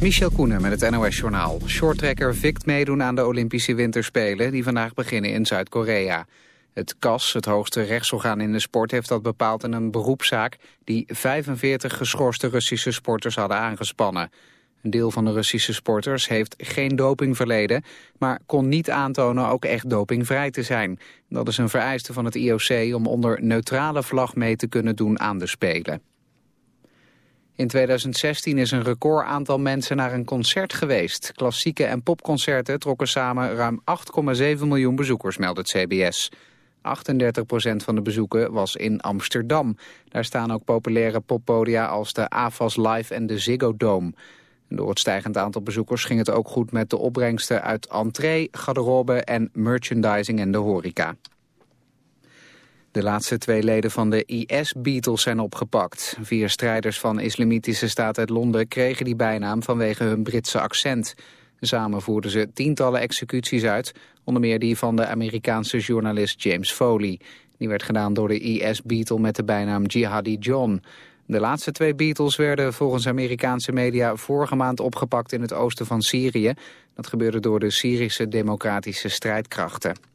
Michel Koenen met het NOS-journaal. Shorttrekker Vikt meedoen aan de Olympische Winterspelen... die vandaag beginnen in Zuid-Korea. Het CAS, het hoogste rechtsorgaan in de sport... heeft dat bepaald in een beroepszaak... die 45 geschorste Russische sporters hadden aangespannen. Een deel van de Russische sporters heeft geen doping verleden... maar kon niet aantonen ook echt dopingvrij te zijn. Dat is een vereiste van het IOC om onder neutrale vlag mee te kunnen doen aan de Spelen. In 2016 is een record aantal mensen naar een concert geweest. Klassieke en popconcerten trokken samen ruim 8,7 miljoen bezoekers, meldt het CBS. 38% van de bezoeken was in Amsterdam. Daar staan ook populaire poppodia als de AFAS Live en de Ziggo Dome. Door het stijgend aantal bezoekers ging het ook goed met de opbrengsten uit entree, garderobe en merchandising en de horeca. De laatste twee leden van de IS-Beatles zijn opgepakt. Vier strijders van islamitische staat uit Londen kregen die bijnaam vanwege hun Britse accent. Samen voerden ze tientallen executies uit, onder meer die van de Amerikaanse journalist James Foley. Die werd gedaan door de IS-Beatle met de bijnaam Jihadi John. De laatste twee Beatles werden volgens Amerikaanse media vorige maand opgepakt in het oosten van Syrië. Dat gebeurde door de Syrische democratische strijdkrachten.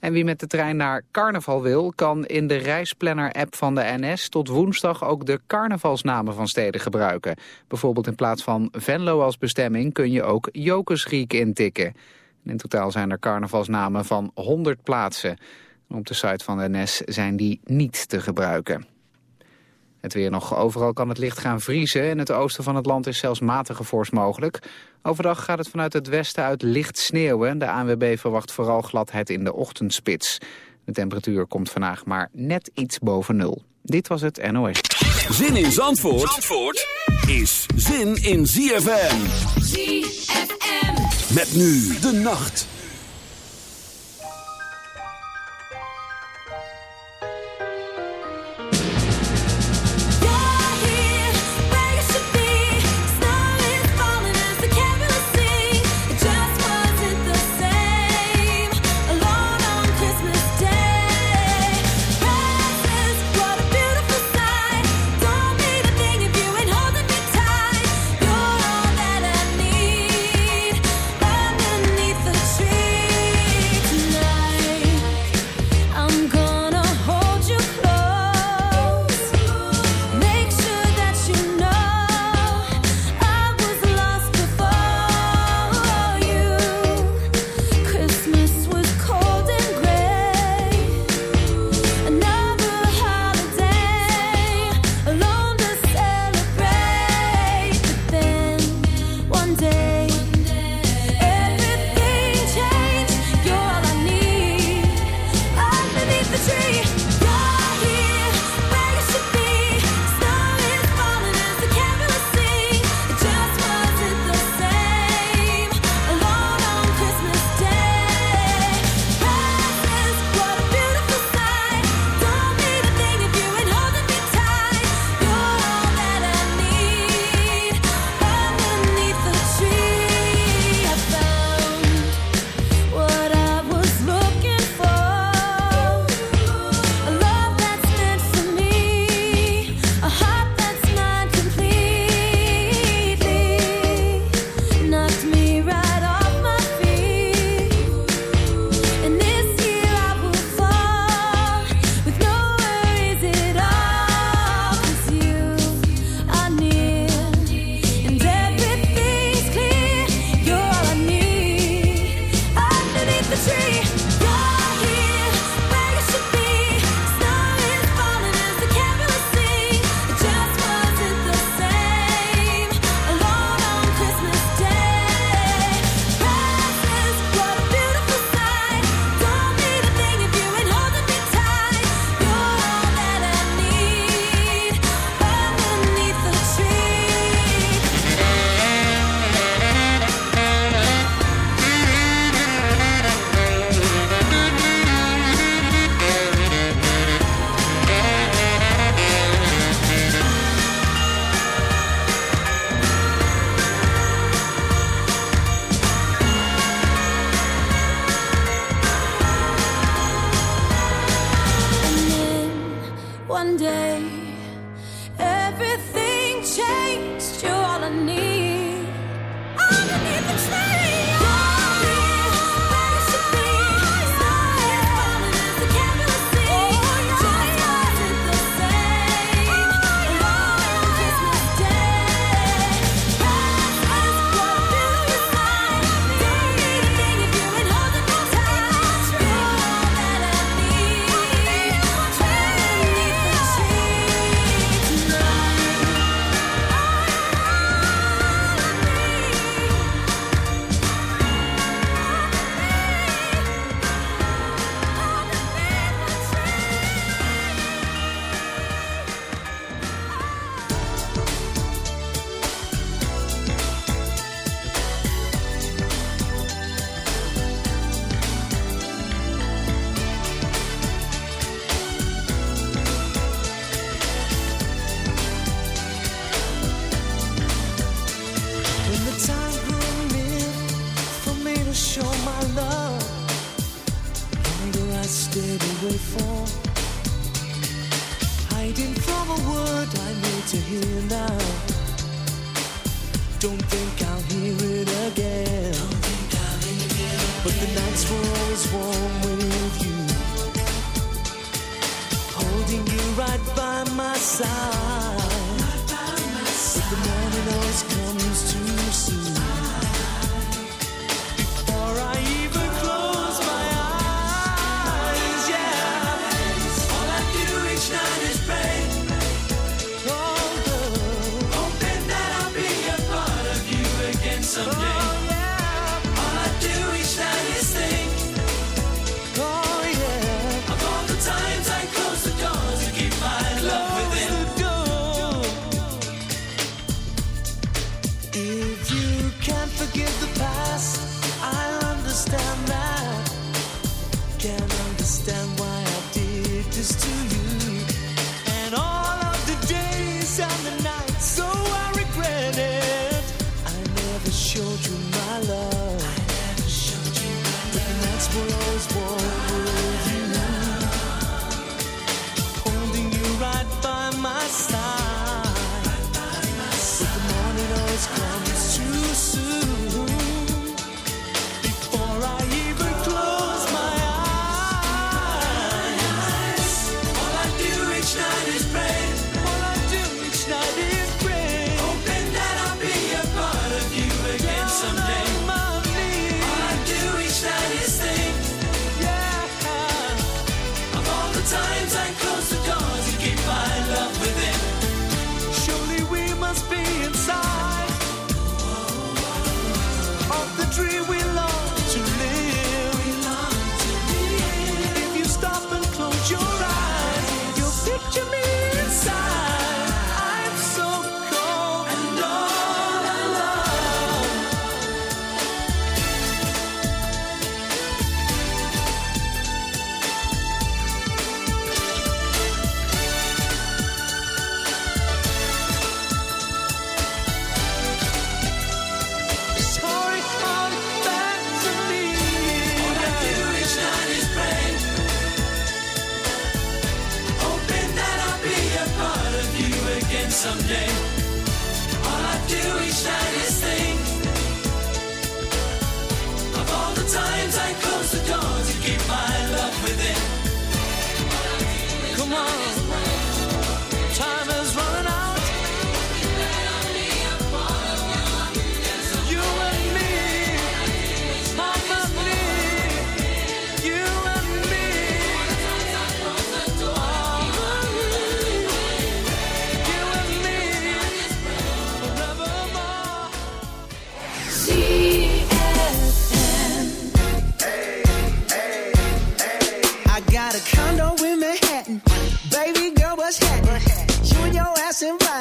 En wie met de trein naar carnaval wil, kan in de reisplanner-app van de NS tot woensdag ook de carnavalsnamen van steden gebruiken. Bijvoorbeeld in plaats van Venlo als bestemming kun je ook Jokersriek intikken. In totaal zijn er carnavalsnamen van 100 plaatsen. Op de site van de NS zijn die niet te gebruiken. Het weer nog overal kan het licht gaan vriezen. In het oosten van het land is zelfs matige vorst mogelijk. Overdag gaat het vanuit het westen uit licht sneeuwen. De ANWB verwacht vooral gladheid in de ochtendspits. De temperatuur komt vandaag maar net iets boven nul. Dit was het NOS. Zin in Zandvoort, Zandvoort is zin in ZFM. ZFM. Met nu de nacht.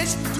On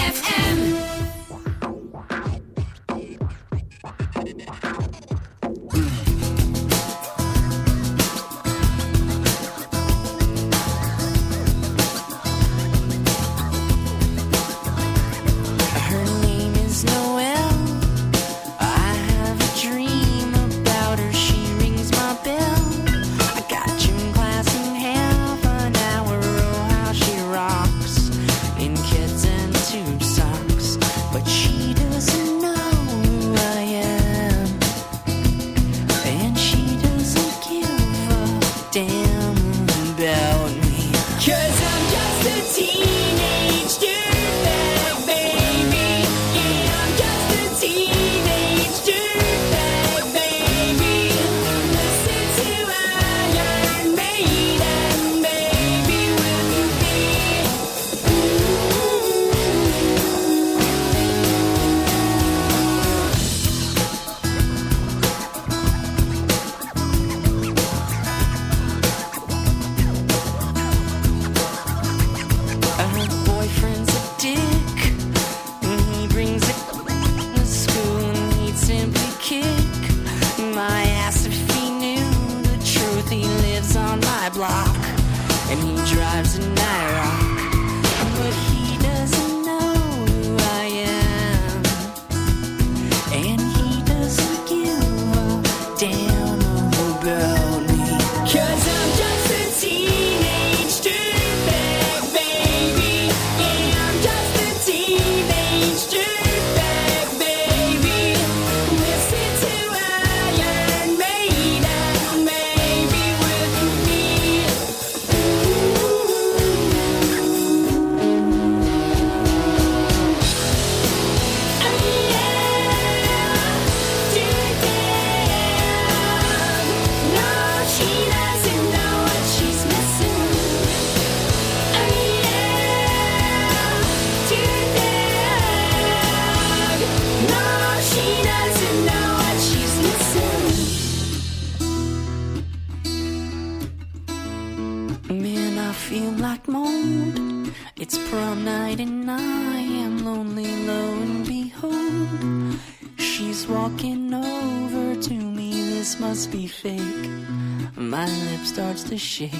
To shake.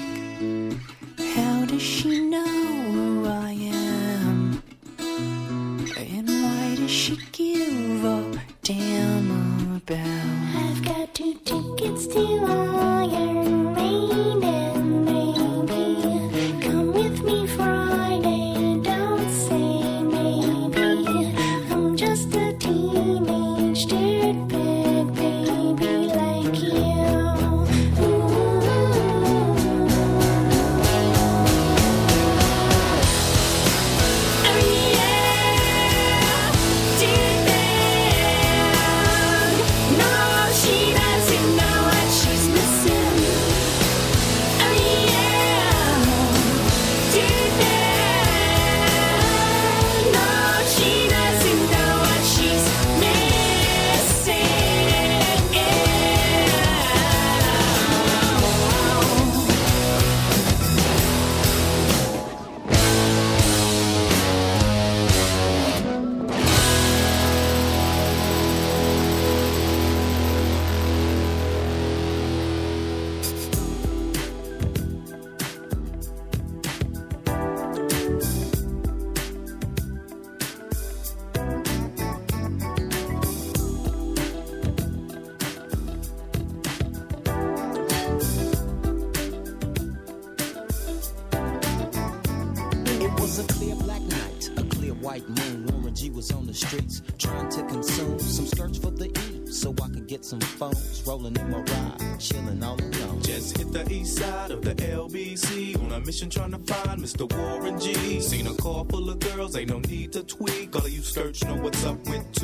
How does she know who I am? And why does she give a damn about?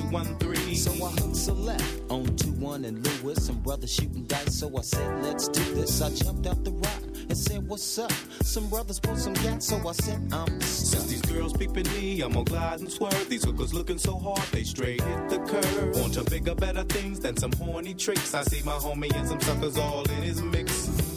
213. So I hooked a left on 2-1 and Lewis, some brothers shooting dice, so I said, let's do this. I jumped out the rock and said, what's up? Some brothers pulled some gas, so I said, I'm Since stuck. these girls peeping me, I'm gonna glide and swerve. These hookers looking so hard, they straight hit the curve. Want to bigger, better things than some horny tricks. I see my homie and some suckers all in his mix.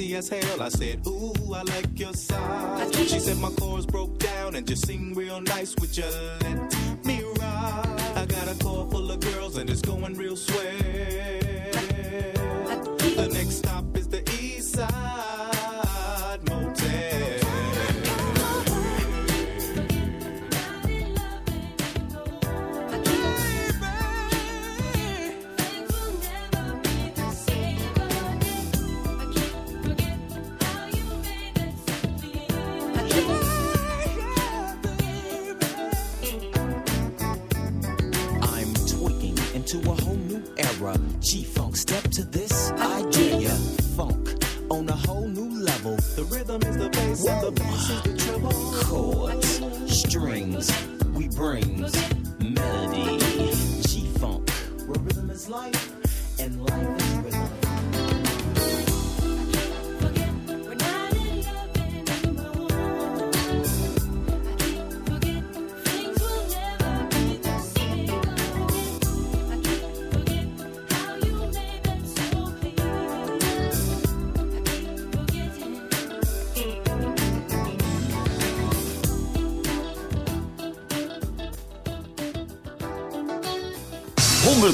sexy as hell. I said, Ooh, I like your size. She said my chords broke down and just sing real nice. with you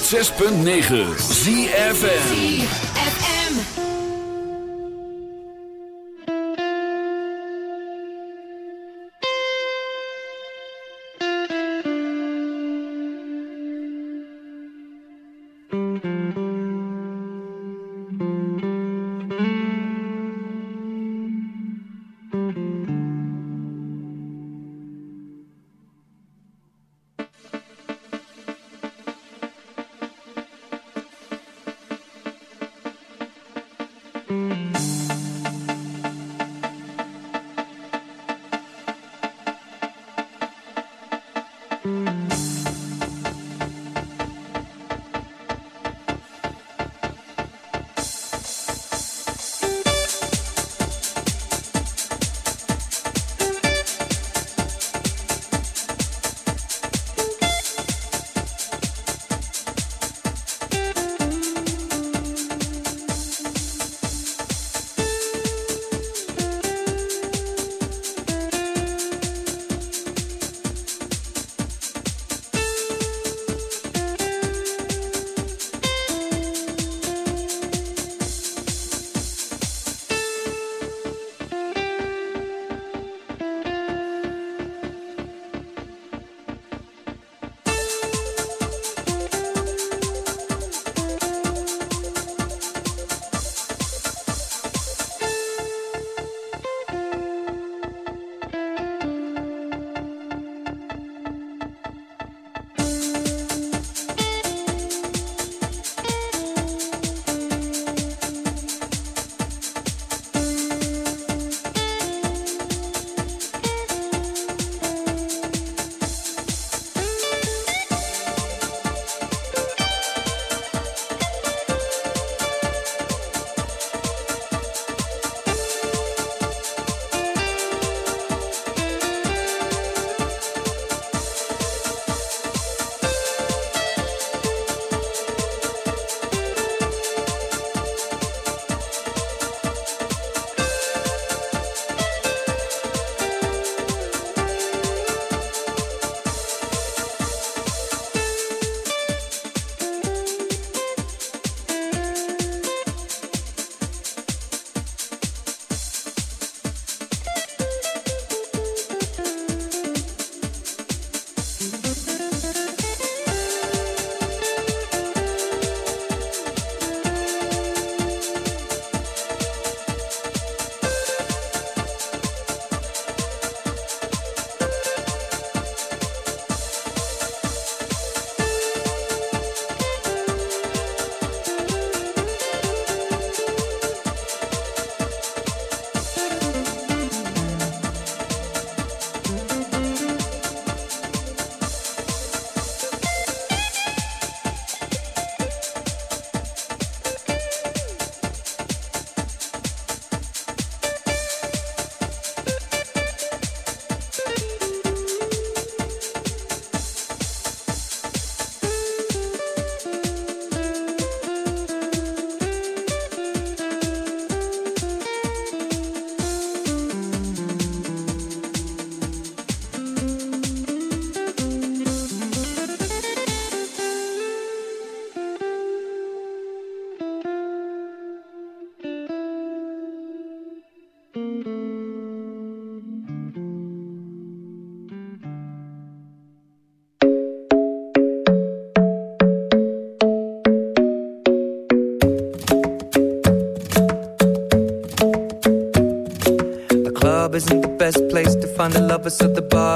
106.9 ZFM.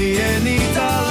zie je niet.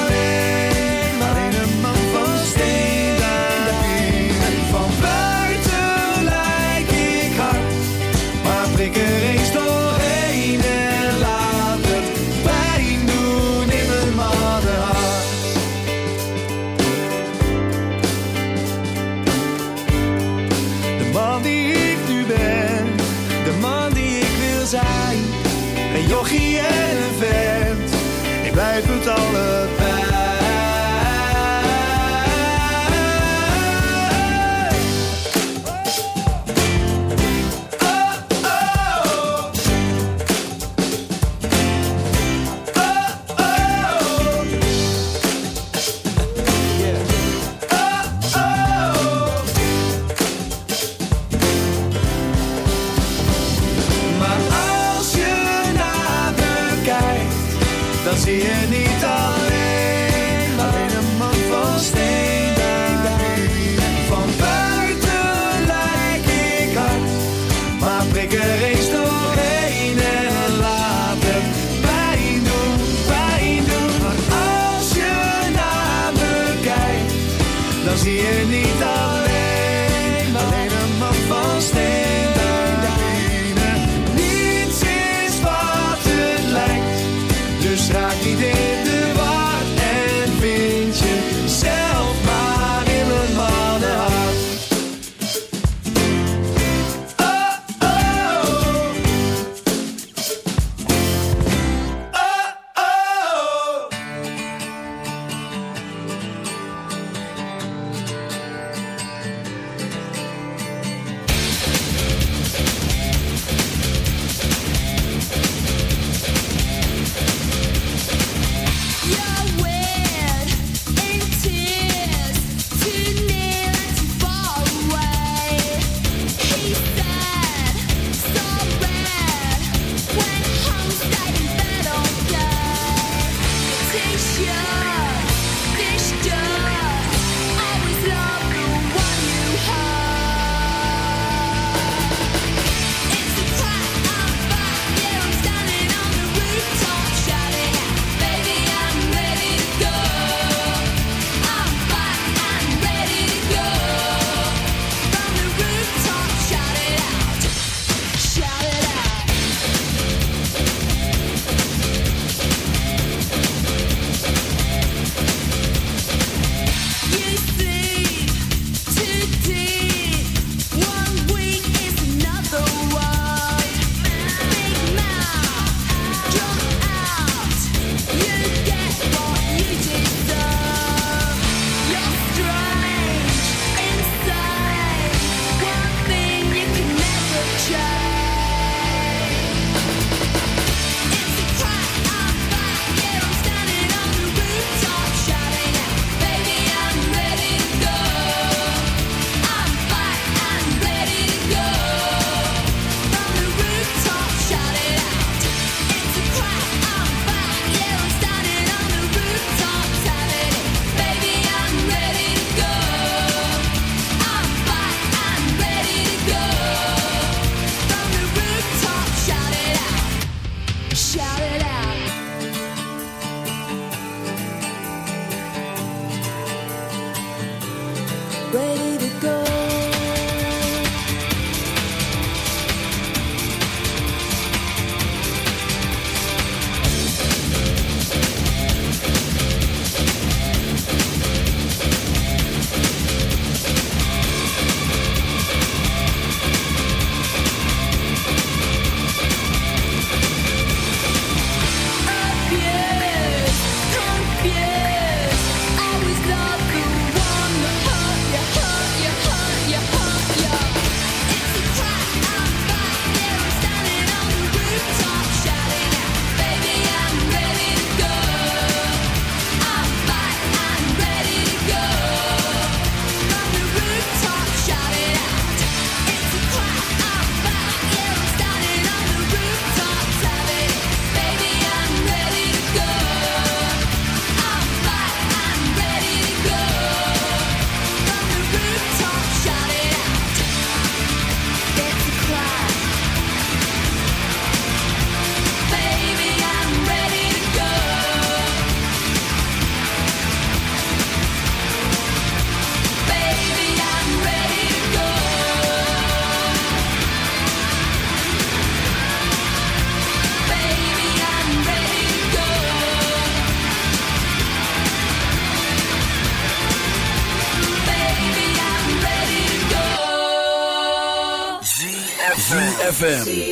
ZFM.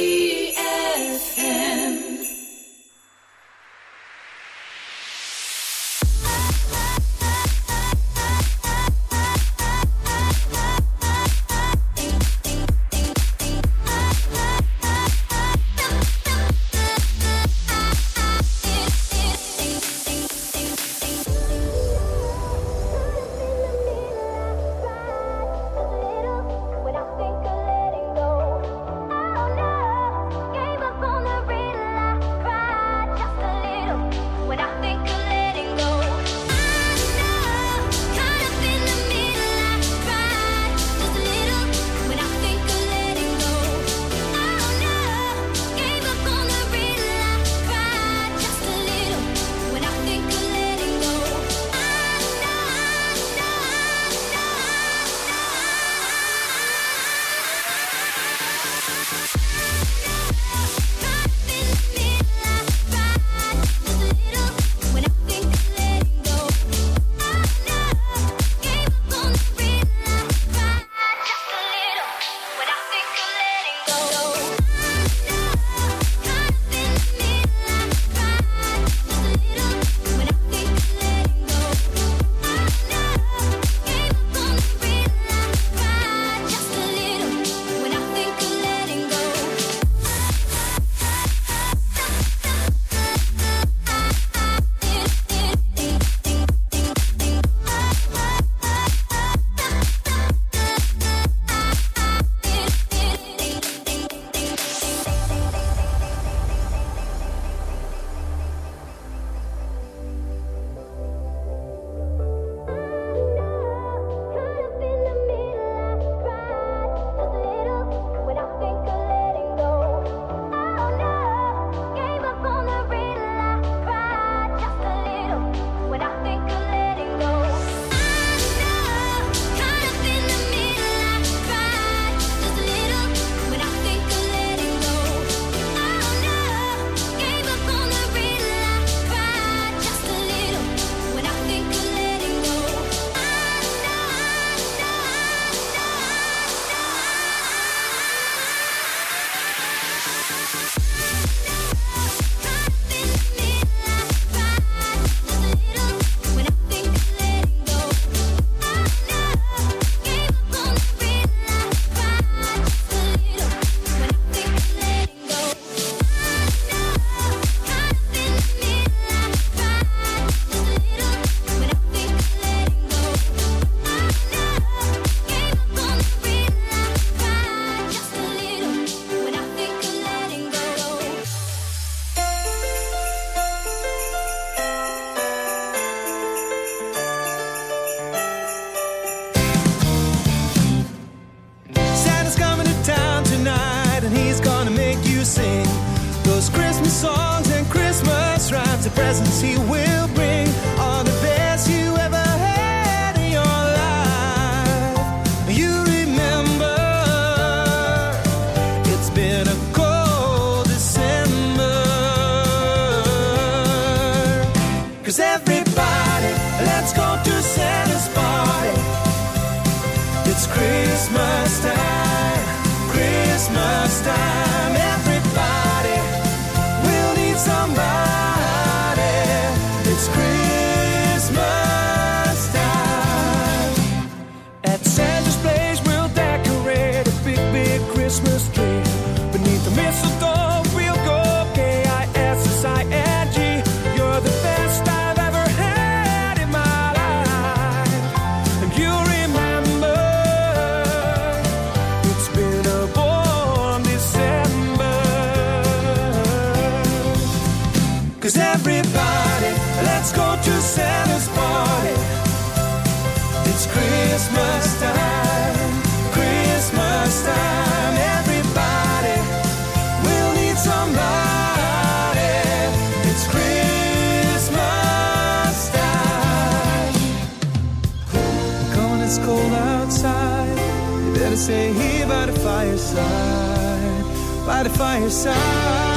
You better stay here by the fireside, by the fireside.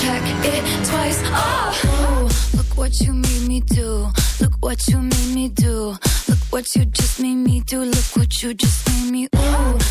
Check it twice. Oh, oh look what you made me do. Look what you made me do. Look what you just made me do. Look what you just made me.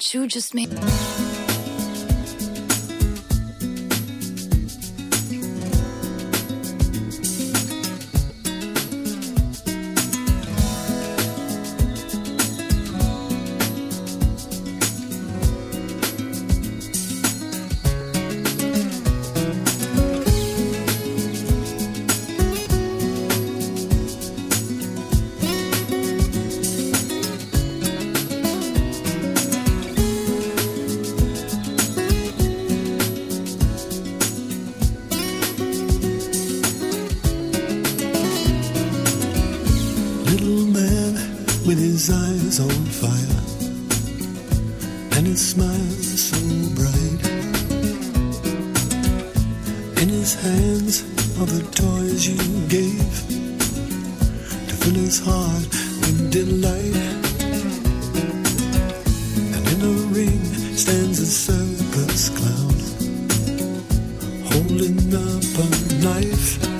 you just made. holding up a knife